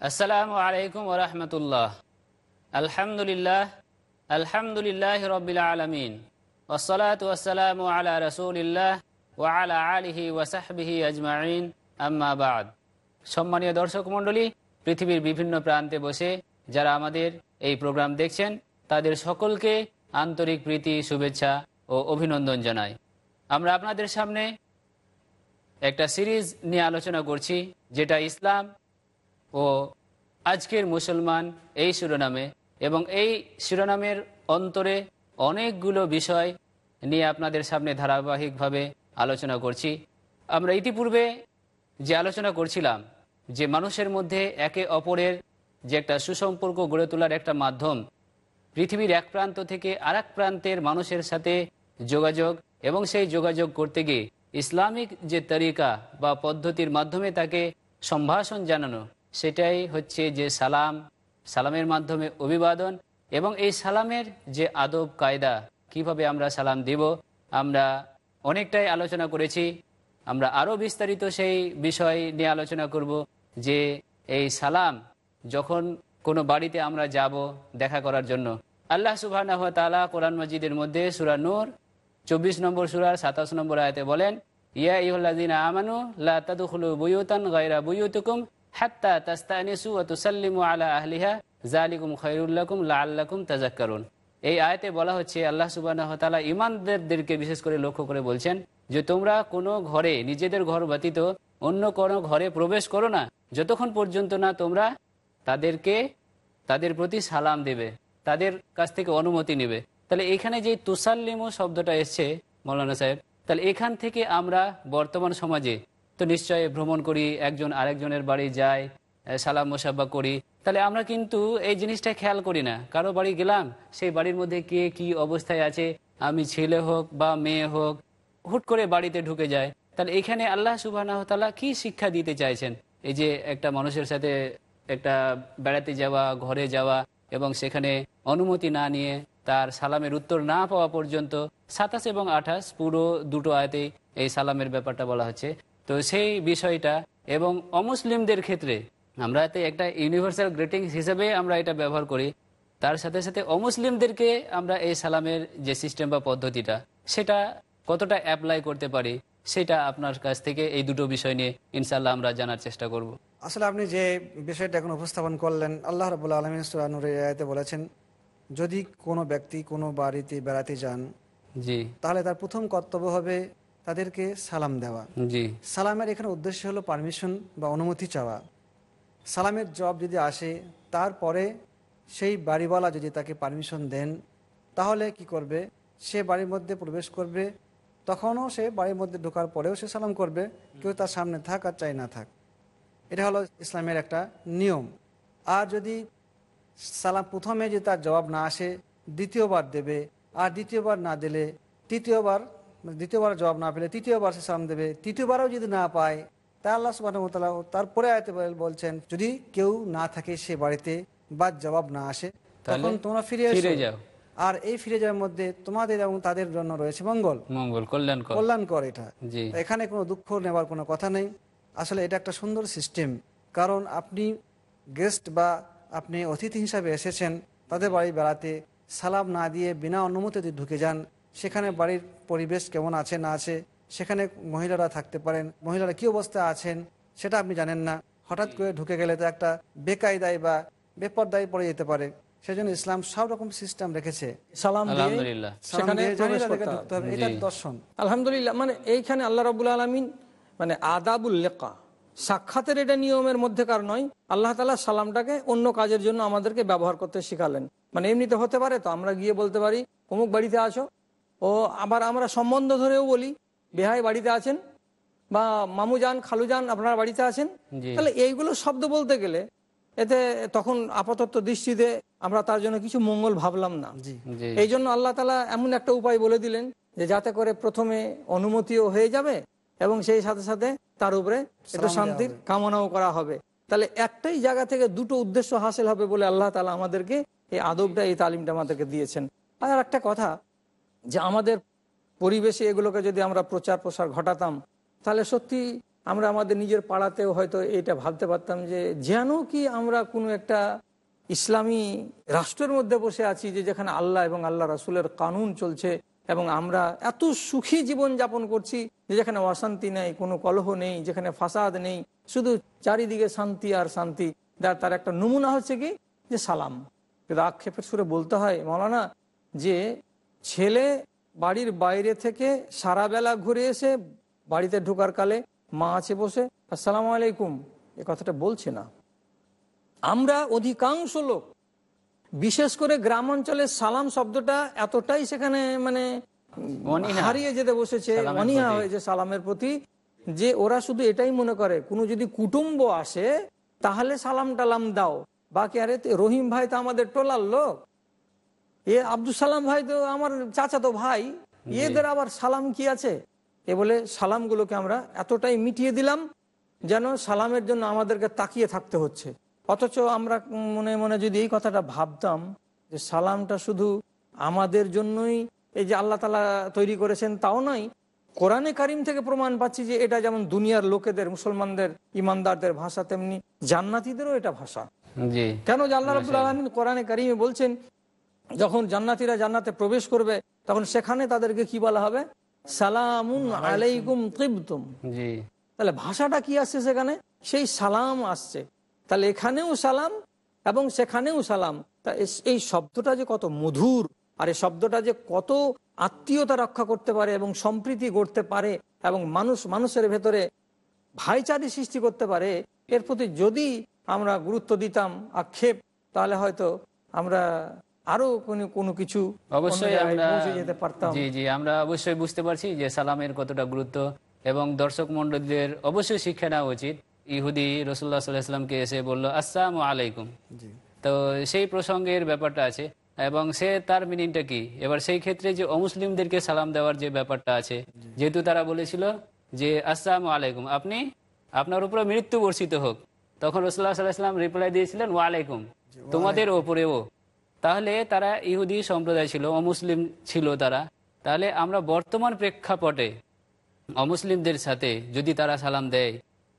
আসসালামু আলাইকুম ওরহমতুল্লাহ আলহামদুলিল্লাহ আলহামদুলিল্লাহ রবিল আলমিন। ওসলাত ওসালাম আলা রসুলিল্লাহ ওয়ালা আলিহি ওয়াসাহবিহি আজমাইন। আম্মাবাদ সম্মানীয় দর্শক মণ্ডলী, পৃথিবীর বিভিন্ন প্রান্তে বসে যারা আমাদের এই প্রোগ্রাম দেখছেন, তাদের সকলকে আন্তরিক প্রীতি, শুভেচ্ছা ও অভিনন্দন জানাই। আমরা আপনাদের সামনে একটা সিরিজ নিয়ে আলোচনা করছি, যেটা ইসলাম ও আজকের মুসলমান এই শিরোনামে এবং এই শিরোনামের অন্তরে অনেকগুলো বিষয় নিয়ে আপনাদের সামনে ধারাবাহিকভাবে আলোচনা করছি। আমরা ইতিপূর্বে যে আলোচনা করছিলাম, যে মানুষের মধ্যে একে অপরের যে একটা সুসম্পর্ক গড়ে তোলার একটা মাধ্যম, পৃথিবীর এক প্রান্ত থেকে আর প্রান্তের মানুষের সাথে যোগাযোগ এবং সেই যোগাযোগ করতে গিয়ে ইসলামিক যে তরিকা বা পদ্ধতির মাধ্যমে তাকে সম্ভাষণ জানানো সেটাই হচ্ছে যে সালাম, সালামের মাধ্যমে অভিবাদন এবং এই সালামের যে আদব, কায়দা, কীভাবে আমরা সালাম দিব, আমরা অনেকটাই আলোচনা করেছি। আমরা আরও বিস্তারিত সেই বিষয় নিয়ে আলোচনা করব যে এই সালাম যখন কোনো বাড়িতে আমরা যাব দেখা করার জন্য। আল্লাহ সুবাহ তালা কোরআন মজিদের মধ্যে সুরা নূর, চব্বিশ নম্বর সুরার সাতাশ নম্বর আয়তে বলেন, ইয়া ইহ্লাদিন আমানু লা তাদুখলু বুয়ুতান গায়রা বুয়ুতুকুম ও তুসাল্লিমু আলা এই আয়তে বলা হচ্ছে, আল্লাহ বিশেষ করে লক্ষ্য করে বলছেন যে, তোমরা কোনো ঘরে, নিজেদের অন্য কোনো ঘরে প্রবেশ করো না। যতক্ষণ পর্যন্ত না তোমরা তাদেরকে, তাদের প্রতি সালাম দেবে, তাদের কাছ থেকে অনুমতি নেবে। তাহলে এখানে যে তুসাল্লিমু শব্দটা এসছে, মৌলানা সাহেব, তাহলে এখান থেকে আমরা বর্তমান সমাজে তো নিশ্চয় ভ্রমণ করি, একজন আরেকজনের বাড়ি যাই সালাম মোসাব্বা করি। তাহলে আমরা কিন্তু এই জিনিসটা খেয়াল করি না, কারও বাড়ি গেলাম, সেই বাড়ির মধ্যে কে কি অবস্থায় আছে, আমি ছেলে হোক বা মেয়ে হোক, হুট করে বাড়িতে ঢুকে যায়। তাহলে এখানে আল্লাহ সুবাহ কি শিক্ষা দিতে চাইছেন? এই যে একটা মানুষের সাথে একটা বেড়াতে যাওয়া, ঘরে যাওয়া এবং সেখানে অনুমতি না নিয়ে তার সালামের উত্তর না পাওয়া পর্যন্ত সাতাশ এবং আঠাশ পুরো দুটো আয়তেই এই সালামের ব্যাপারটা বলা হচ্ছে। তো সেই বিষয়টা এবং অমুসলিমদের ক্ষেত্রে আমরা এতে একটা ইউনিভার্সাল গ্রিটিংস হিসেবে আমরা এটা ব্যবহার করি। তার সাথে সাথে অমুসলিমদেরকে আমরা এই সালামের যে সিস্টেম বা পদ্ধতিটা সেটা কতটা অ্যাপ্লাই করতে পারি সেটা আপনার কাছ থেকে এই দুটো বিষয় নিয়ে ইনশাল্লাহ আমরা জানার চেষ্টা করব। আসলে আপনি যে বিষয়টা এখন উপস্থাপন করলেন আল্লাহ রবুল্লা আলমিন সুরানুরিয়াতে বলেছেন যদি কোনো ব্যক্তি কোনো বাড়িতে বেড়াতে যান জি। তাহলে তার প্রথম কর্তব্য হবে তাদেরকে সালাম দেওয়া। জি। সালামের এখানে উদ্দেশ্য হলো পারমিশন বা অনুমতি চাওয়া। সালামের জব যদি আসে তারপরে সেই বাড়িওয়ালা যদি তাকে পারমিশন দেন তাহলে কি করবে? সে বাড়ির মধ্যে প্রবেশ করবে তখনও সে বাড়ির মধ্যে ঢোকার পরেও সে সালাম করবে কেউ তার সামনে থাক আর চাই না থাক। এটা হলো ইসলামের একটা নিয়ম। আর যদি সালাম প্রথমে যে তার জবাব না আসে দ্বিতীয়বার দেবে আর দ্বিতীয়বার না দিলে তৃতীয়বার দ্বিতীয়বার জবাব না পেলে তৃতীয়বার সে সালাম দেবে তৃতীয়বারও যদি না পায় তা আল্লাহ সুবাহ তারপরে আয়তে বলছেন যদি কেউ না থাকে সে বাড়িতে বা জবাব না আসে তখন তোমরা ফিরে ফিরে যাও। আর এই ফিরে যাওয়ার মধ্যে তোমাদের এবং তাদের জন্য রয়েছে মঙ্গল। মঙ্গল কল্যাণ কর কল্যাণকর এটা। এখানে কোনো দুঃখ নেবার কোনো কথা নেই। আসলে এটা একটা সুন্দর সিস্টেম কারণ আপনি গেস্ট বা আপনি অতিথি হিসাবে এসেছেন তাদের বাড়ি বেড়াতে সালাম না দিয়ে বিনা অনুমতিতে ঢুকে যান সেখানে বাড়ির পরিবেশ কেমন আছে না আছে সেখানে মহিলারা থাকতে পারেন। মহিলারা কি অবস্থায় আছেন সেটা আপনি জানেন না। হঠাৎ করে ঢুকে গেলে তো একটা বেকায়দায় বা বেপরদায় পড়ে যেতে পারে। সেজন্য ইসলাম সব রকম সিস্টেম রেখেছে। আলহামদুলিল্লাহ। দর্শন। মানে এইখানে আল্লাহ রবুল আলমিন মানে আদাবুল লেকা সাক্ষাতের এটা নিয়মের মধ্যেকার নয় আল্লাহ তালা সালামটাকে অন্য কাজের জন্য আমাদেরকে ব্যবহার করতে শিখালেন। মানে এমনিতে হতে পারে তো আমরা গিয়ে বলতে পারি অমুক বাড়িতে আছো ও আবার আমরা সম্বন্ধ ধরেও বলি বেহাই বাড়িতে আছেন বা মামু যান খালু যান আপনারা বাড়িতে আছেন? তাহলে এইগুলো শব্দ বলতে গেলে এতে তখন আপাতত দৃষ্টিতে আমরা তার জন্য কিছু মঙ্গল ভাবলাম না। এই জন্য আল্লাহ তালা এমন একটা উপায় বলে দিলেন যে যাতে করে প্রথমে অনুমতিও হয়ে যাবে এবং সেই সাথে সাথে তার উপরে একটু শান্তির কামনাও করা হবে। তাহলে একটাই জায়গা থেকে দুটো উদ্দেশ্য হাসিল হবে বলে আল্লাহ তালা আমাদেরকে এই আদবটা এই তালিমটা আমাদেরকে দিয়েছেন। আর একটা কথা যে আমাদের পরিবেশে এগুলোকে যদি আমরা প্রচার প্রসার ঘটাতাম, তাহলে সত্যি আমরা আমাদের নিজের পাড়াতেও হয়তো এটা ভাবতে পারতাম যে যেন কি আমরা কোনো একটা ইসলামী রাষ্ট্রের মধ্যে বসে আছি যে যেখানে আল্লাহ এবং আল্লাহ রাসুলের কানুন চলছে এবং আমরা এত সুখী জীবন যাপন করছি যে যেখানে অশান্তি নেই, কোনো কলহ নেই, যেখানে ফাসাদ নেই, শুধু চারিদিকে শান্তি আর শান্তি। তার তার একটা নমুনা হচ্ছে কি? যে সালাম। কিন্তু আক্ষেপের সুরে বলতে হয় মৌলানা যে ছেলে বাড়ির বাইরে থেকে সারা বেলা ঘুরে এসে বাড়িতে ঢোকার কালে মা আছে বসে আসসালামু আলাইকুম। এ কথাটা বলছে না। আমরা অধিকাংশ লোক বিশেষ করে গ্রাম অঞ্চলে সালাম শব্দটা এতটাই সেখানে মানে হারিয়ে যেতে বসেছে অনীহা হয়েছে সালামের প্রতি যে ওরা শুধু এটাই মনে করে কোনো যদি কুটুম্ব আসে তাহলে সালাম টালাম দাও। বাকি আরে রহিম ভাই তো আমাদের টোলার লোক। এ আব্দুল সালাম ভাই তো আমার চাচা তো ভাই এদের আবার সালাম কি আছে? এ বলে সালামগুলোকে আমরা এতটাই মিটিয়ে দিলাম যেন সালামের জন্য আমাদেরকে তাকিয়ে থাকতে হচ্ছে। অথচ আমরা মনে মনে যদি এই কথাটা ভাবতাম যে সালামটা শুধু আমাদের জন্যই এই যে আল্লাহ তালা তৈরি করেছেন তাও নয় কোরআনে কারিম থেকে প্রমাণ পাচ্ছি যে এটা যেমন দুনিয়ার লোকেদের মুসলমানদের ইমানদারদের ভাষা তেমনি জান্নাতিদেরও এটা ভাষা। কেন যে আল্লাহ রাবুল আলমিন কোরআনে কারিমে বলছেন যখন জান্নাতিরা জান্নাতে প্রবেশ করবে তখন সেখানে তাদেরকে কি বলা হবে? সালামুন আলাইকুম তিবতুম জি। তাহলে ভাষাটা কি আসছে সেখানে? সেই সালাম আসছে। তাহলে এখানেও সালাম এবং সেখানেও সালাম। তা এই শব্দটা যে কত মধুর আর এই শব্দটা যে কত আত্মীয়তা রক্ষা করতে পারে এবং সম্প্রীতি গড়তে পারে এবং মানুষ মানুষের ভেতরে ভাইচারি সৃষ্টি করতে পারে এর প্রতি যদি আমরা গুরুত্ব দিতাম আক্ষেপ তাহলে হয়তো আমরা আরও কোনো কিছু অবশ্যই আমরা যেতে পারতাম। জি জি আমরা অবশ্যই বুঝতে পারছি যে সালামের কতটা গুরুত্ব এবং দর্শক মন্ডলীদের অবশ্যই শিক্ষা নেওয়া উচিত। ইহুদি রসুল্লাহ সাল্লাহামকে এসে বলল আসসালামু আলাইকুম। তো সেই প্রসঙ্গের ব্যাপারটা আছে এবং সে তার মিনিংটা কি? এবার সেই ক্ষেত্রে যে অমুসলিমদেরকে সালাম দেওয়ার যে ব্যাপারটা আছে যেহেতু তারা বলেছিল যে আসসালাম আলাইকুম আপনি আপনার উপরে মৃত্যু বর্ষিত হোক। তখন রসুল্লাহ সাল্লাহাম রিপ্লাই দিয়েছিলেন ওয়ালাইকুম তোমাদের ওপরেও। তাহলে তারা ইহুদি সম্প্রদায় ছিল, অমুসলিম ছিল তারা। তাহলে আমরা বর্তমান প্রেক্ষাপটে অমুসলিমদের সাথে যদি তারা সালাম দেয়,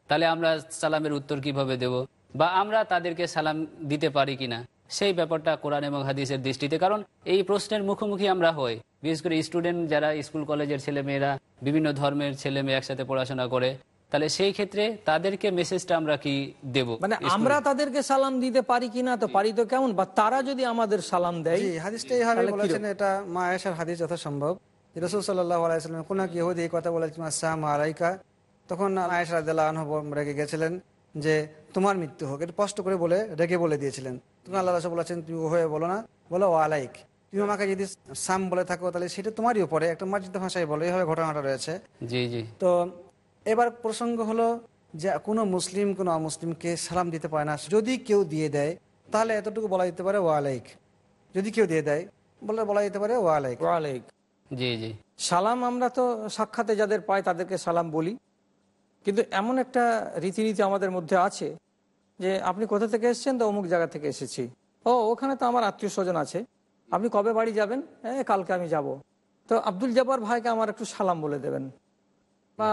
তাহলে আমরা সালামের উত্তর কীভাবে দেব? বা আমরা তাদেরকে সালাম দিতে পারি কিনা? সেই ব্যাপারটা কোরআন এবং হাদিসের দৃষ্টিতে, কারণ এই প্রশ্নের মুখোমুখি আমরা হই। বিশেষ করে স্টুডেন্ট যারা স্কুল, কলেজের ছেলেমেয়েরা, বিভিন্ন ধর্মের ছেলে মেয়ে একসাথে পড়াশোনা করে তাহলে সেই ক্ষেত্রে তাদেরকে মেসেজটা আমরা কি দেব? মানে আমরা তাদেরকে সালাম দিতে পারি কিনা তো পারি তো কেমন? বা তারা যদি আমাদের সালাম দেয় জি হাদিসটা এইভাবে বলেছেন এটা মা আয়েশার হাদিস যথাসম্ভব। রসুল সাল্লাহ আলাইসালাম কোন এক ইহুদি এই কথা বলেছেন আসসালাম আলাইকা। তখন আয়েশা রাদিয়াল্লাহু আনহু রেগে গেছিলেন যে তোমার মৃত্যু হোক। এটা স্পষ্ট করে বলে রেগে বলে দিয়েছিলেন। তুমি আল্লাহ বলেছেন তুমি হয়ে বলো না বলো ও আলাইক। তুমি আমাকে যদি সাম বলে থাকো তাহলে সেটা তোমারই উপরে একটা মার্জিত ভাষায় বলো। এইভাবে ঘটনাটা রয়েছে। জি জি। তো এবার প্রসঙ্গ হলো যে কোনো মুসলিম কোনো অমুসলিমকে সালাম দিতে পারে না। যদি কেউ দিয়ে দেয় তাহলে এতটুকু বলা যেতে পারে ওয়ালাইক। যদি কেউ দিয়ে দেয় বলে বলা যেতে পারে ওয়ালাইক। ওয়ালাইক। জি জি। সালাম আমরা তো সাক্ষাতে যাদের পাই তাদেরকে সালাম বলি। কিন্তু এমন একটা রীতিনীতি আমাদের মধ্যে আছে যে আপনি কোথা থেকে এসেছেন তো অমুক জায়গা থেকে এসেছি? ও ওখানে তো আমার আত্মীয় স্বজন আছে। আপনি কবে বাড়ি যাবেন? হ্যাঁ কালকে আমি যাব। তো আব্দুল জব্বার ভাইকে আমার একটু সালাম বলে দেবেন। বা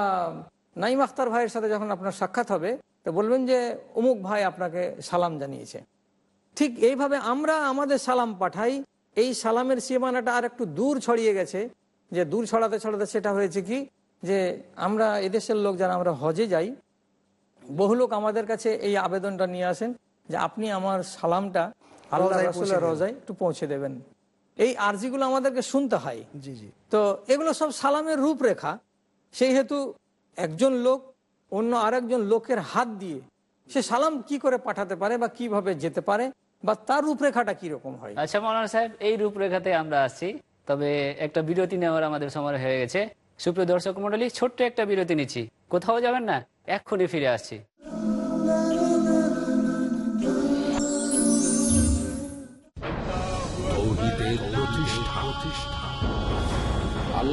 নাইম আখতার ভাইয়ের সাথে যখন আপনার সাক্ষাৎ হবে তো বলবেন যে অমুক ভাই আপনাকে সালাম জানিয়েছে। ঠিক এইভাবে আমরা আমাদের সালাম পাঠাই। এই সালামের সীমানাটা আর একটু দূর ছড়িয়ে গেছে যে দূর ছড়াতে ছড়াতে সেটা হয়েছে কি যে আমরা এদেশের লোক যারা আমরা হজে যাই বহু লোক আমাদের কাছে এই আবেদনটা নিয়ে আসেন যে আপনি আমার সালামটা আল্লাহ। রোজায় একটু পৌঁছে দেবেন। এই আর্জিগুলো আমাদেরকে শুনতে হয়। জি জি। তো এগুলো সব সালামের রূপরেখা। সেই হেতু একজন লোক অন্য আরেকজন লোকের হাত দিয়ে সে সালাম কি করে পাঠাতে পারে বা কীভাবে যেতে পারে বা তার রূপরেখাটা কীরকম হয়? আচ্ছা মৌলানা সাহেব, এই রূপরেখাতে আমরা আসছি। তবে একটা বিরতি নেওয়ার আমাদের সময় হয়ে গেছে। সুপ্রিয় দর্শক মন্ডলী ছোট্ট একটা বিরতি নিচ্ছি। কোথাও যাবেন না, এক্ষুনি ফিরে আসছি।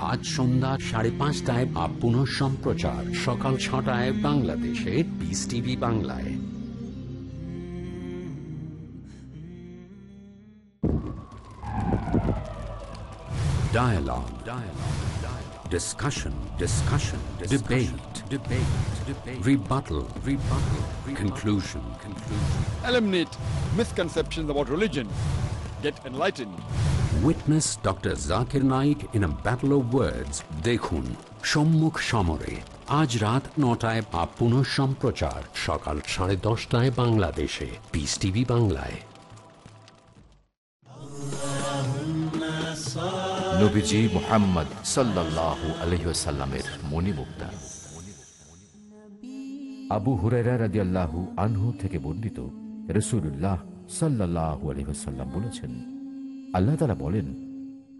আজ সন্ধ্যা সাড়ে পাঁচটায় বা পুনঃ সম্প্রচার সকাল ছটায় বাংলাদেশে পিস টিভি বাংলায় Dialogue. Dialogue. Dialogue. Discussion. Discussion. Debate. Debate. Debate. Rebuttal. Rebuttal. Conclusion. Conclusion. eliminate misconceptions about religion, get enlightened. Witness doctor Zakir Naik in a battle of words. দেখুন সম্মুখ সমরে আজ রাত নটায় বা সম্প্রচার সকাল সাড়ে দশটায় বাংলাদেশে পিস টিভি বাংলায় নবীজি মোহাম্মদ আবু হুরাইরা রাদিয়াল্লাহু আনহু থেকে বর্ণিত রসুল্লাহ সাল্লাল্লাহু আলহিহাল্লাম বলেছেন আল্লাহ তালা বলেন,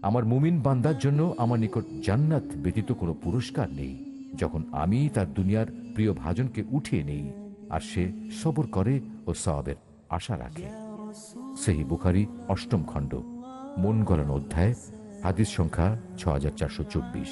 আমার মুমিন বান্দার জন্য আমার নিকট জান্নাত ব্যতীত কোনো পুরস্কার নেই। যখন আমি তার দুনিয়ার প্রিয় ভাজনকে উঠিয়ে নেই, আর সে সবর করে ও সবের আশা রাখে। সেই বুখারি, অষ্টম খণ্ড, মন গলানো অধ্যায়, হাদিস সংখ্যা ছ হাজার চারশো চব্বিশ।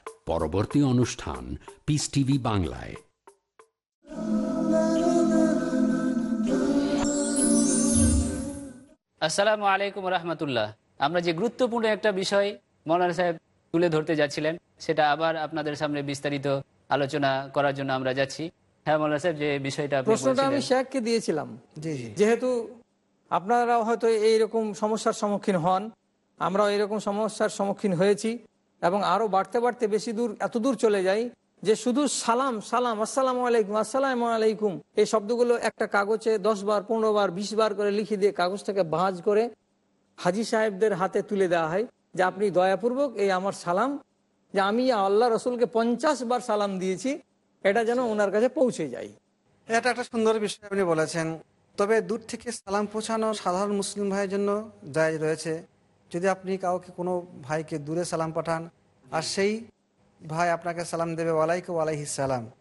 পরবর্তী অনুষ্ঠান পিস টিভি বাংলায়। আসসালামু আলাইকুম রহমতুল্লাহ। আমরা যে গুরুত্বপূর্ণ একটা বিষয় মৌলানা সাহেব তুলে ধরতে যাচ্ছিলেন সেটা আবার আপনাদের সামনে বিস্তারিত আলোচনা করার জন্য আমরা যাচ্ছি। হ্যাঁ মৌলানা সাহেব যে বিষয়টা আপনি প্রশ্নটা আমি শেখকে দিয়েছিলাম। যেহেতু আপনারাও হয়তো এইরকম সমস্যার সম্মুখীন হন আমরাও এরকম সমস্যার সম্মুখীন হয়েছি। এবং আরও বাড়তে বাড়তে বেশি দূর, এত দূর চলে যাই যে শুধু সালাম সালাম, আসসালাম আলাইকুম আসসালাম আলাইকুম, এই শব্দগুলো একটা কাগজে দশ বার, পনেরো বার, বিশ বার করে লিখে দিয়ে কাগজটাকে ভাঁজ করে হাজি সাহেবদের হাতে তুলে দেওয়া হয় যে আপনি দয়াপূর্বক এই আমার সালাম, যে আমি আল্লাহ রসুলকে পঞ্চাশ বার সালাম দিয়েছি, এটা যেন ওনার কাছে পৌঁছে যায়। এটা একটা সুন্দর বিষয় আপনি বলেছেন, তবে দূর থেকে সালাম পৌঁছানো সাধারণ মুসলিম ভাইয়ের জন্য জায়জ রয়েছে। যদি আপনি কাউকে কোনো ভাইকে দূরে সালাম পাঠান আর সেই ভাই আপনাকে সালাম দেবে ওয়ালাইকুম আলাইহি সালাম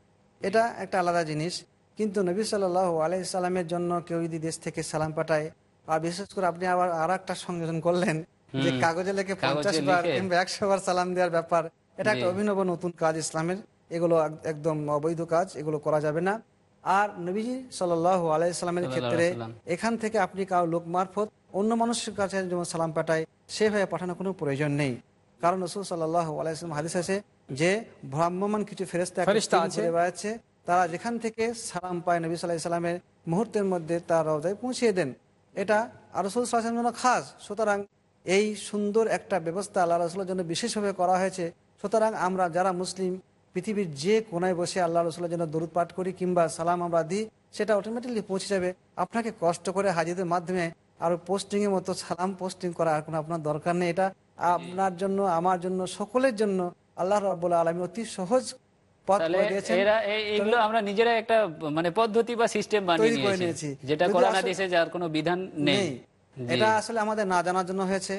এটা একটা আলাদা জিনিস। কিন্তু নবী সাল্লাহ আলাইহি সালামের জন্য কেউ যদি দেশ থেকে সালাম পাঠায় আর বিশেষ করে আপনি আবার আর একটা সংযোজন করলেন যে কাগজে লেখে পঞ্চাশ বার। কিংবা একশো বার সালাম দেওয়ার ব্যাপার এটা একটা অভিনব নতুন কাজ ইসলামের। এগুলো এক- একদম অবৈধ কাজ এগুলো করা যাবে না। আর নবীজি সাল আলাইসাল্লামের ক্ষেত্রে এখান থেকে আপনি কারও লোক মারফত অন্য মানুষের কাছে যেমন সালাম পাঠায় সেভাবে পাঠানোর কোনো প্রয়োজন নেই। কারণ রসুল সাল্লাহ আলাইসলাম হাদিস আছে যে ভ্রাম্যমান কিছু ফেরেস্তা তারা যেখান থেকে সালাম পায় নবী সাল্লাহ সাল্লামের মুহূর্তের মধ্যে তার রওজায় পৌঁছিয়ে দেন। এটা আর রসুল সাল্লামের জন্য খাস। সুতরাং এই সুন্দর একটা ব্যবস্থা আল্লাহ রসুলের জন্য বিশেষভাবে করা হয়েছে। সুতরাং আমরা যারা মুসলিম পৃথিবীর যে কোনায় বসে আল্লাহ রসুলের জন্য দরুদ পাঠ করি কিংবা সালাম আমরা দিই সেটা অটোমেটিকলি পৌঁছে যাবে। আপনাকে কষ্ট করে হাজিদের মাধ্যমে আর পোস্টিংয়ের মতো সালাম পোস্টিং করা আর কোনো আপনার দরকার নেই। এটা আপনার জন্য আমার জন্য সকলের জন্য আল্লাহ রব্বুল্লা আলমী অতি সহজ এরা আমরা নিজেরা একটা মানে পদ্ধতি বা সিস্টেম বানিয়ে করে নিয়েছি। নিয়েছি। যেটা কোরআন হাদিসে যার কোনো বিধান নেই। নেই। এটা আসলে আমাদের না জানার জন্য হয়েছে।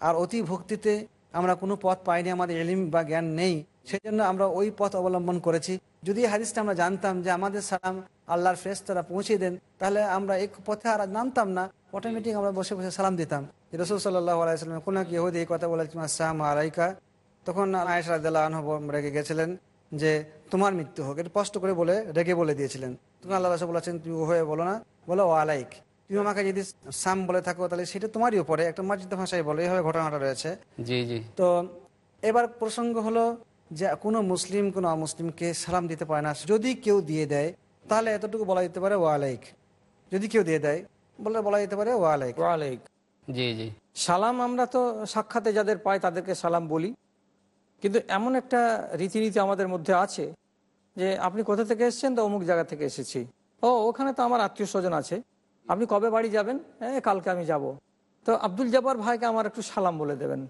আর অতি ভক্তিতে আমরা কোনো পথ পাইনি আমাদের এলিম বা জ্ঞান নেই। সেই জন্য আমরা ওই পথ অবলম্বন করেছি। যদি হাদিসটা আমরা জানতাম যে আমাদের সালাম আল্লাহর ফ্রেস তারা পৌঁছে দেন তাহলে আমরা এক পথে আর নামতাম না। অটোমেটিক আমরা বসে বসে সালাম দিতাম। যে রসুল সাল্লাহ আলাইসালাম কোনো কি ইহুদি এই কথা বলেছিলাম আসসালাম আলাইকা? তখন আয়েশা রাদিয়াল্লাহু আনহু রেগে গেছিলেন যে তোমার মৃত্যু হোক। এটা স্পষ্ট করে বলে রেগে বলে দিয়েছিলেন। তখন আল্লাহ রাসূল বলেছেন তুমি ও হয়ে বলো না। বলো ও আলাইক। তুমি আমাকে যদি সাম বলে থাকো তাহলে সেটা তোমারই উপরে। একটা মার্জিত ভাষায় বলো এইভাবে ঘটনাটা রয়েছে। জি জি। তো এবার প্রসঙ্গ হলো যে কোনো মুসলিম কোনো অমুসলিমকে সালাম দিতে পারে না। যদি কেউ দিয়ে দেয় তাহলে এতটুকু বলা যেতে পারে ও আলাইক যদি কেউ দিয়ে দেয় বলে বলা যেতে পারে ও আলাইক ওয়ালাইক। জি জি। সালাম আমরা তো সাক্ষাতে যাদের পাই তাদেরকে সালাম বলি। কিন্তু এমন একটা রীতিনীতি আমাদের মধ্যে আছে যে আপনি কোথা থেকে এসেছেন তো অমুক জায়গা থেকে এসেছি? ও ওখানে তো আমার আত্মীয় স্বজন আছে। আপনি কবে বাড়ি যাবেন? হ্যাঁ কালকে আমি যাব। তো আব্দুল জব্বার ভাইকে আমার একটু সালাম বলে দেবেন।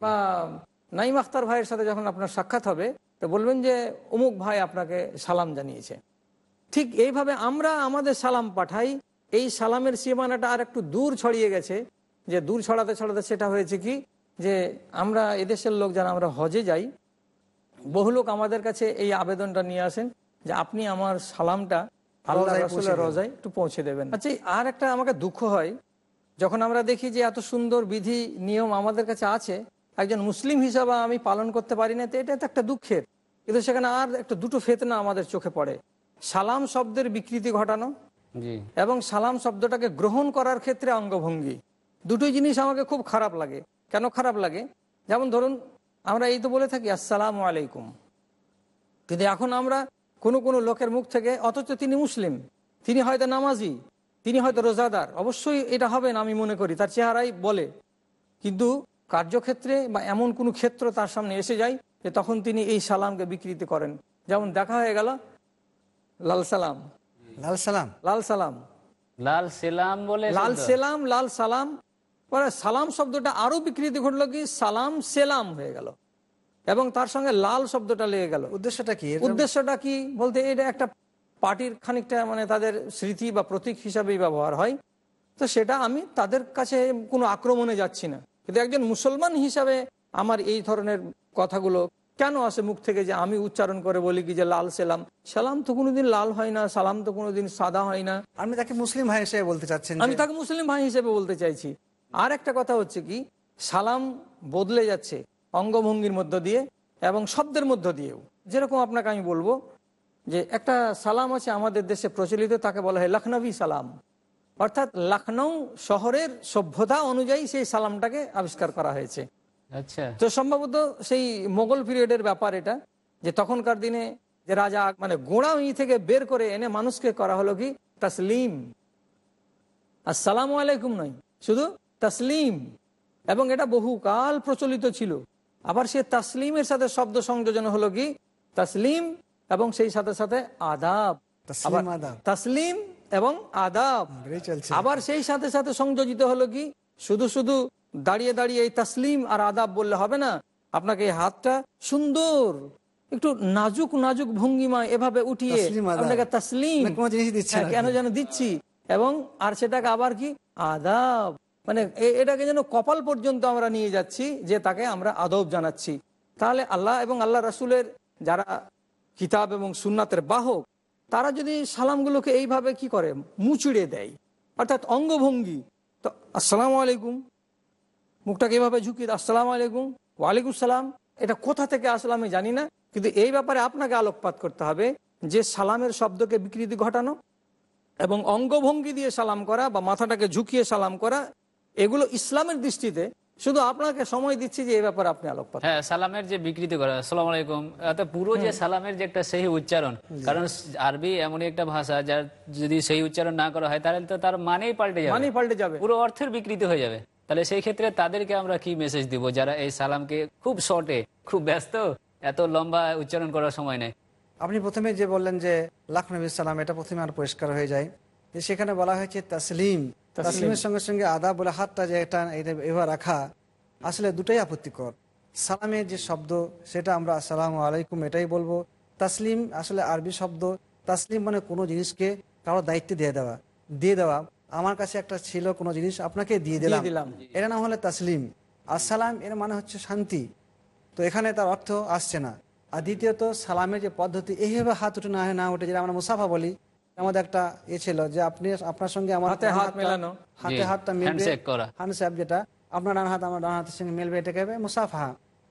বা নাইম আখতার ভাইয়ের সাথে যখন আপনার সাক্ষাৎ হবে তো বলবেন যে অমুক ভাই আপনাকে সালাম জানিয়েছে। ঠিক এইভাবে আমরা আমাদের সালাম পাঠাই। এই সালামের সীমানাটা আর একটু দূর ছড়িয়ে গেছে যে দূর ছড়াতে ছড়াতে সেটা হয়েছে কি? যে আমরা এদেশের লোক যারা আমরা হজে যাই বহু লোক আমাদের কাছে এই আবেদনটা নিয়ে আসেন যে আপনি আমার সালামটা আল্লাহ রোজায় একটু পৌঁছে দেবেন। আচ্ছা আর একটা আমাকে দুঃখ হয় যখন আমরা দেখি যে এত সুন্দর বিধি নিয়ম আমাদের কাছে আছে একজন মুসলিম হিসাবে আমি পালন করতে পারি না তো এটা তো একটা দুঃখের। কিন্তু সেখানে আর একটা দুটো ফেতনা আমাদের চোখে পড়ে। সালাম শব্দের বিকৃতি ঘটানো এবং সালাম শব্দটাকে গ্রহণ করার ক্ষেত্রে অঙ্গভঙ্গি। দুটোই জিনিস আমাকে খুব খারাপ লাগে। কেন খারাপ লাগে? যেমন ধরুন আমরা এই তো বলে থাকি আসসালাম আলাইকুম। কিন্তু এখন আমরা কোনো কোনো লোকের মুখ থেকে অথচ তিনি মুসলিম তিনি হয়তো নামাজি তিনি হয়তো রোজাদার অবশ্যই এটা হবে না আমি মনে করি তার চেহারাই বলে। কিন্তু কার্যক্ষেত্রে বা এমন কোনো ক্ষেত্র তার সামনে এসে যায় যে তখন তিনি এই সালামকে বিকৃতি করেন। যেমন দেখা হয়ে গেল লাল সালাম। লাল সালাম। লাল সালাম। লাল সেলাম বলে লাল। সেলাম লাল সালাম। পরে সালাম শব্দটা আরও বিকৃতি ঘটলো কি? সালাম সেলাম হয়ে গেল। এবং তার সঙ্গে লাল শব্দটা লেগে গেল। উদ্দেশ্যটা কি? উদ্দেশ্যটা কি? বলতে এটা একটা পার্টির খানিকটা মানে তাদের স্মৃতি বা প্রতীক হিসাবেই ব্যবহার হয়। তো সেটা আমি তাদের কাছে কোনো আক্রমণে যাচ্ছি না। কিন্তু একজন মুসলমান হিসাবে আমার এই ধরনের কথাগুলো কেন আসে মুখ থেকে যে আমি উচ্চারণ করে বলি কি যে লাল সেলাম? সালাম তো কোনোদিন লাল হয় না সালাম তো কোনোদিন সাদা হয় না। আমি তাকে মুসলিম ভাই হিসেবে বলতে চাচ্ছেন আমি তাকে মুসলিম ভাই হিসেবে বলতে চাইছি। আর একটা কথা হচ্ছে কি সালাম বদলে যাচ্ছে অঙ্গভঙ্গির মধ্য দিয়ে এবং শব্দের মধ্য দিয়েও। যেরকম আপনাকে আমি বলব যে একটা সালাম আছে আমাদের দেশে প্রচলিত তাকে বলা হয় লখনবী সালাম। অর্থাৎ লখনৌ শহরের সভ্যতা অনুযায়ী সেই সালামটাকে আবিষ্কার করা হয়েছে। আচ্ছা। তো সম্ভবত সেই মোগল পিরিয়ডের ব্যাপার এটা যে তখনকার দিনে যে রাজা মানে গোড়ামি থেকে বের করে এনে মানুষকে করা হলো কি? তাসলিম। আসসালামু আলাইকুম নয় শুধু তাসলিম। এবং এটা বহুকাল প্রচলিত ছিল। আবার সে তাসলিমের সাথে শব্দ সংযোজন হলো কি? তাসলিম এবং সেই সাথে সাথে আদাব। তাসলিম এবং আদাব। আবার সেই সাথে সাথে সংযোজিত হলো কি? শুধু শুধু দাঁড়িয়ে দাঁড়িয়ে এই তাসলিম আর আদাব বললে হবে না? আপনাকে এই হাতটা সুন্দর একটু নাজুক নাজুক ভঙ্গিমা এভাবে উঠিয়ে আপনাকে তাসলিম হ্যাঁ। কেন যেন দিচ্ছি? এবং আর সেটাকে আবার কি? আদাব। মানে এটাকে যেন কপাল পর্যন্ত আমরা নিয়ে যাচ্ছি যে তাকে আমরা আদব জানাচ্ছি। তাহলে আল্লাহ এবং আল্লাহ রাসুলের যারা কিতাব এবং সুন্নাতের বাহক তারা যদি সালামগুলোকে এইভাবে কি করে? মুচড়ে দেয়। অর্থাৎ অঙ্গভঙ্গি। তো আসসালাম আলাইকুম। মুখটাকে এভাবে দেয়, আসসালামু আলাইকুম। ওয়ালাইকুম সালাম। এটা কোথা থেকে আসলে আমি জানি না। কিন্তু এই ব্যাপারে আপনাকে আলোকপাত করতে হবে যে সালামের শব্দকে বিকৃতি ঘটানো এবং অঙ্গভঙ্গি দিয়ে সালাম করা বা মাথাটাকে ঝুঁকিয়ে সালাম করা এগুলো ইসলামের দৃষ্টিতে শুধু আপনাকে সময় দিচ্ছি যে এই ব্যাপারে আপনি আলোকপাত হ্যাঁ সালামের যে বিকৃতি করা আসসালামু আলাইকুম। পুরো যে সালামের যে একটা সেই উচ্চারণ কারণ আরবি এমনই একটা ভাষা যার যদি সেই উচ্চারণ না করা হয় তাহলে তো তার মানেই পাল্টে যাবে। মানেই পাল্টে যাবে। পুরো অর্থের বিকৃতি হয়ে যাবে। তাহলে সেই ক্ষেত্রে তাদেরকে আমরা কি মেসেজ দিব? যারা এই সালামকে খুব শর্টে খুব ব্যস্ত এত লম্বা উচ্চারণ করার সময় নেই। আপনি প্রথমে যে বললেন যে লাখ নবী সালাম এটা প্রথমে আর পরিষ্কার হয়ে যায়। সেখানে বলা হয়েছে তাসলিম। তাসলিমের সঙ্গে সঙ্গে আদা বলে হাতটা যে এটা এটা এবার রাখা আসলে দুটাই আপত্তিকর। সালামের যে শব্দ সেটা আমরা আসসালামু আলাইকুম এটাই বলব। তাসলিম আসলে আরবি শব্দ তাসলিম মানে কোনো জিনিসকে কারও দায়িত্বে দিয়ে দেওয়া। দিয়ে দেওয়া আমার কাছে একটা ছিল কোনো জিনিস আপনাকে দিয়ে দিলাম। দিলাম। এটা না হলে তাসলিম। আসসালাম এর মানে হচ্ছে শান্তি। তো এখানে তার অর্থ আসছে না। আর দ্বিতীয়ত সালামের যে পদ্ধতি এইভাবে হাত উঠে না হয় না উঠে যেটা আমরা মুসাফা বলি আমাদের একটা ইয়ে ছিল যে আপনি আপনার সঙ্গে আমার হাতে হাত মেলানো। হাতে হাতটা মিলবে। হ্যান্ডস্যাপ যেটা আপনার ডান হাত আমার ডান হাতের সঙ্গে মিলবে এটাকে হবে মুসাফা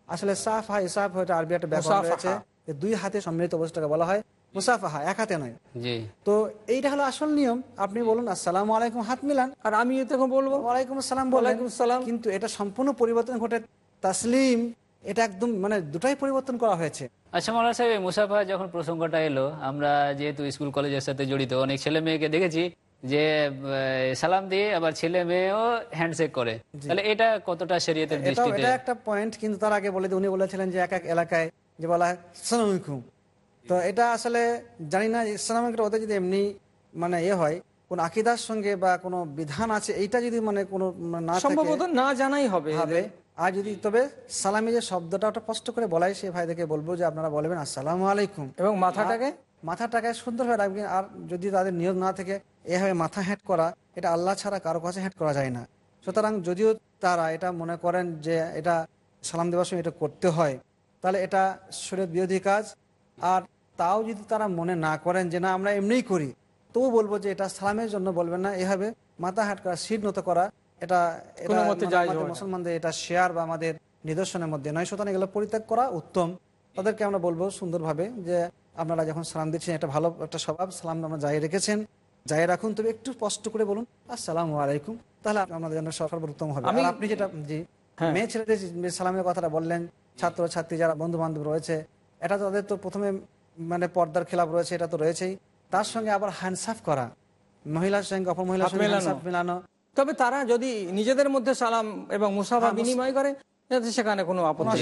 আসলে সাফা ইসাফ হয়তো আরবি একটা ব্যাপার মুসাফাহা। রয়েছে। যে দুই হাতে সম্মিলিত অবস্থাকে বলা হয় মুসাফাহা এক হাতে নয়। জি। তো এইটা হলো আসল নিয়ম। আপনি বলুন আসসালামু আলাইকুম হাত মিলান? আর আমি তখন বলব। ওয়ালাইকুম আসসালাম ওয়ালাইকুম আসসালাম। কিন্তু এটা সম্পূর্ণ পরিবর্তন ঘটে তাসলিম। এটা একদম মানে দুটাই পরিবর্তন করা হয়েছে। আচ্ছা মৌলানা সাহেব মুসাফা যখন প্রসঙ্গটা এলো আমরা যেহেতু স্কুল কলেজের সাথে জড়িত অনেক ছেলে মেয়েকে দেখেছি যে সালাম দিয়ে আবার ছেলে মেয়েও হ্যান্ডশেক করে। তাহলে এটা কতটা শরীয়তের দৃষ্টিতে? এটা একটা পয়েন্ট কিন্তু তার আগে বলে উনি বলেছিলেন যে এক এক এলাকায় যে বলা হয় সালাম আলাইকুম। তো এটা আসলে জানি না ইসলামিক ওদের যদি এমনি মানে ইয়ে হয় কোন আকিদার সঙ্গে বা কোনো বিধান আছে এইটা যদি মানে কোনো না সম্ভবত না জানাই হবে হবে আর যদি তবে সালামি যে শব্দটা ওটা স্পষ্ট করে বলাই সে ভাইদেরকে বলব যে আপনারা বলবেন আসসালামু আলাইকুম। এবং মাথাটাকে? মাথাটাকে সুন্দরভাবে রাখবেন। আর যদি তাদের নিয়োগ না থেকে এভাবে মাথা হ্যাট করা এটা আল্লাহ ছাড়া কারও কাছে হ্যাট করা যায় না। সুতরাং যদিও তারা এটা মনে করেন যে এটা সালাম দেওয়ার সময় এটা করতে হয় তাহলে এটা শরীর বিরোধী কাজ। আর তাও যদি তারা মনে না করেন যে না আমরা এমনিই করি তবু বলব যে এটা সালামের জন্য বলবেন না। এভাবে মাথা হাট করা সিট নত করা এটা মানে জায়েজ আমাদের হবে না। মুসলমানদের এটা শেয়ার বা আমাদের নিদর্শনের মধ্যে নয়। সুতরাং এগুলো পরিত্যাগ করা উত্তম। তাদেরকে আমরা বলব সুন্দরভাবে যে আপনারা যখন সালাম দিচ্ছেন এটা ভালো একটা স্বভাব। সালাম আমরা রেখেছেন। রাখুন তবে একটু স্পষ্ট করে বলুন আসসালামু আলাইকুম। তাহলে আমাদের জন্য সর্বোত্তম হবে। আর আপনি যেটা জি হ্যাঁ। মেয়ে ছেলেদের সালামের কথাটা বললেন ছাত্র ছাত্রী যারা বন্ধু বান্ধব রয়েছে এটা তো তাদের তো প্রথমে মানে পর্দার খেলাপ রয়েছে এটা তো রয়েছেই। তার সঙ্গে আবার হ্যান্ডসাফ করা। মহিলার সঙ্গে অপর মহিলার সঙ্গে হ্যান্ডসাফ মেলানো। তবে তারা যদি নিজেদের মধ্যে সালাম এবং মুসাফা হ্যাঁ, বিনিময় করে সেখানে কোনো আপত্তি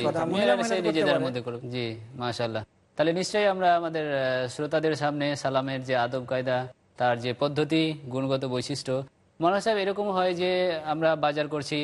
নিজেদের মধ্যে করুক। জি মাশাল্লাহ তাহলে নিশ্চয়ই আমরা আমাদের শ্রোতাদের সামনে সালামের যে আদব কায়দা তার যে পদ্ধতি গুণগত বৈশিষ্ট্য মনে সাহেব এরকম হয় যে আমরা বাজার করছি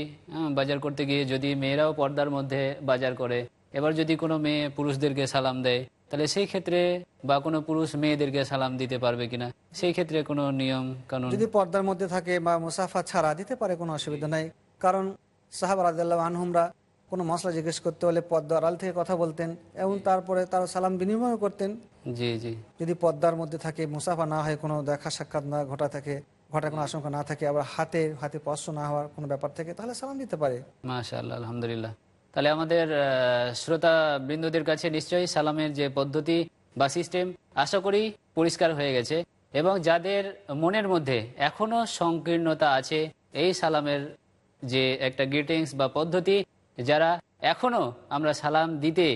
বাজার করতে গিয়ে যদি মেয়েরাও পর্দার মধ্যে বাজার করে এবার যদি কোনো মেয়ে পুরুষদেরকে সালাম দেয় তাহলে সেই ক্ষেত্রে বা কোনো পুরুষ মেয়েদেরকে সালাম দিতে পারবে কিনা? সেই ক্ষেত্রে কোনো নিয়ম কানুন? যদি পর্দার মধ্যে থাকে বা মুসাফা ছাড়া দিতে পারে কোনো অসুবিধা নাই। কারণ সাহাব রাজাল্লাহ আনহুমরা কোনো মশলা জিজ্ঞেস করতে হলে পর্দা আড়াল থেকে কথা বলতেন এবং তারপরে তার সালাম বিনিময় করতেন। জি জি। যদি পদ্মার মধ্যে থাকে মুসাফা না হয় কোনো দেখা সাক্ষাৎ না ঘটা থাকে ঘটার কোনো আশঙ্কা না থাকে আবার হাতে হাতে স্পর্শ না হওয়ার কোনো ব্যাপার থাকে তাহলে সালাম দিতে পারে। মাশাআল্লাহ আলহামদুলিল্লাহ। তাহলে আমাদের শ্রোতা বৃন্দদের কাছে নিশ্চয়ই সালামের যে পদ্ধতি বা সিস্টেম আশা করি পরিষ্কার হয়ে গেছে। এবং যাদের মনের মধ্যে এখনও সংকীর্ণতা আছে, এই সালামের যে একটা গ্রিটিংস বা পদ্ধতি, যারা এখনও আমরা সালাম দিতে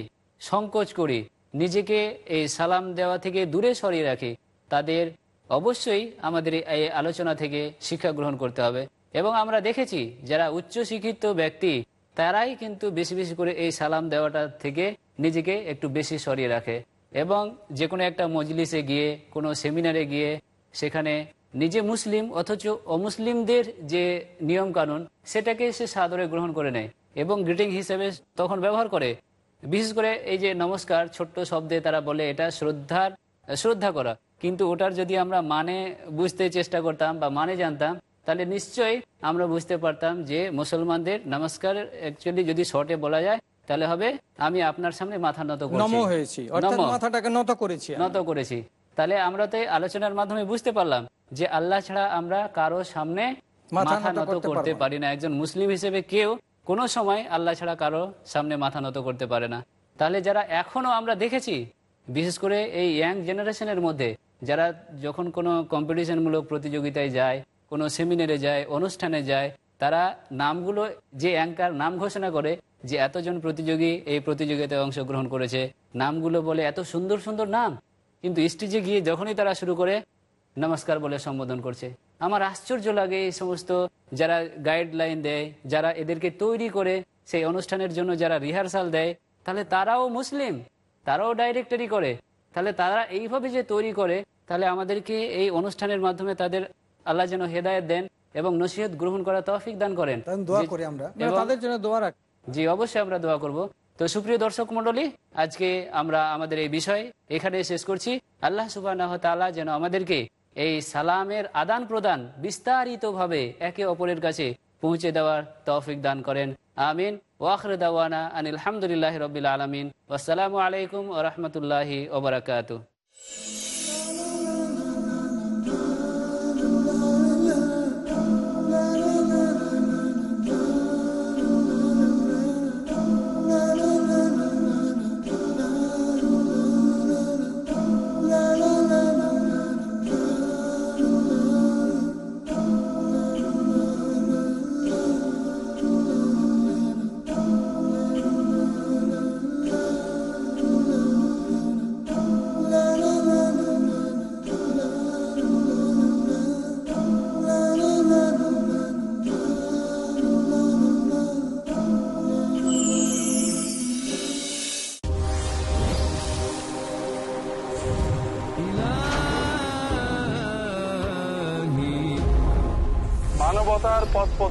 সংকোচ করি, নিজেকে এই সালাম দেওয়া থেকে দূরে সরিয়ে রাখি, তাদের অবশ্যই আমাদের এই আলোচনা থেকে শিক্ষা গ্রহণ করতে হবে। এবং আমরা দেখেছি, যারা উচ্চ শিক্ষিত ব্যক্তি তারাই কিন্তু বেশি বেশি করে এই সালাম দেওয়াটা থেকে নিজেকে একটু বেশি সরিয়ে রাখে এবং যে কোনো একটা মজলিসে গিয়ে, কোনো সেমিনারে গিয়ে, সেখানে নিজে মুসলিম অথচ অমুসলিমদের যে নিয়ম কানুন সেটাকে সে সাদরে গ্রহণ করে নেয় এবং গ্রিটিং হিসেবে তখন ব্যবহার করে। বিশেষ করে এই যে নমস্কার, ছোট্ট শব্দে তারা বলে এটা শ্রদ্ধার, শ্রদ্ধা করা। কিন্তু ওটার যদি আমরা মানে বুঝতে চেষ্টা করতাম বা মানে জানতাম তাহলে নিশ্চয়ই আমরা বুঝতে পারতাম যে মুসলমানদের নমস্কার অ্যাকচুয়ালি যদি শর্টে বলা যায় তাহলে হবে আমি আপনার সামনে মাথা নত হয়েছি মাথাটাকে নত করেছি নত করেছি। তাহলে আমরা তো আলোচনার মাধ্যমে বুঝতে পারলাম যে আল্লাহ ছাড়া আমরা কারও সামনে মাথা নত করতে। পারি না। একজন মুসলিম হিসেবে কেউ কোনো সময় আল্লাহ ছাড়া কারও সামনে মাথা নত করতে পারে না। তাহলে যারা এখনও আমরা দেখেছি বিশেষ করে এই ইয়াং জেনারেশনের মধ্যে যারা যখন কোনো কম্পিটিশনমূলক প্রতিযোগিতায় যায় কোনো সেমিনারে যায়, অনুষ্ঠানে যায়, তারা নামগুলো যে অ্যাঙ্কার নাম ঘোষণা করে যে এতজন প্রতিযোগী এই প্রতিযোগিতায় অংশগ্রহণ করেছে, নামগুলো বলে এত সুন্দর সুন্দর নাম, কিন্তু স্টেজে গিয়ে যখনই তারা শুরু করে, নমস্কার বলে সম্বোধন করছে। আমার আশ্চর্য লাগে এই সমস্ত যারা গাইডলাইন দেয়, যারা এদেরকে তৈরি করে সেই অনুষ্ঠানের জন্য যারা রিহার্সাল দেয়, তাহলে তারাও মুসলিম, তারাও ডাইরেক্টরি করে। তাহলে তারা এইভাবে যে তৈরি করে, তাহলে আমাদেরকে এই অনুষ্ঠানের মাধ্যমে তাদের আল্লাহ যেন হেদায়ত দেন এবং নসিহত গ্রহণ করা তৌফিক দান করেন। দোয়া করি আমরা। তাদের জন্য দোয়া রাখ। জি অবশ্যই আমরা দোয়া করব। তো সুপ্রিয় দর্শক মন্ডলী আজকে আমরা আমাদের এই বিষয় এখানে শেষ করছি। আল্লাহ সুবাহ তাআলা যেন আমাদেরকে এই সালামের আদান প্রদান বিস্তারিতভাবে একে অপরের কাছে পৌঁছে দেওয়ার তৌফিক দান করেন। আমিন। ওয়াখর দাওয়ানা আনিল হামদুলিল্লাহ রবিল আলমিন। আসসালামু আলাইকুম ও রহমতুল্লাহি ওবরাকাতু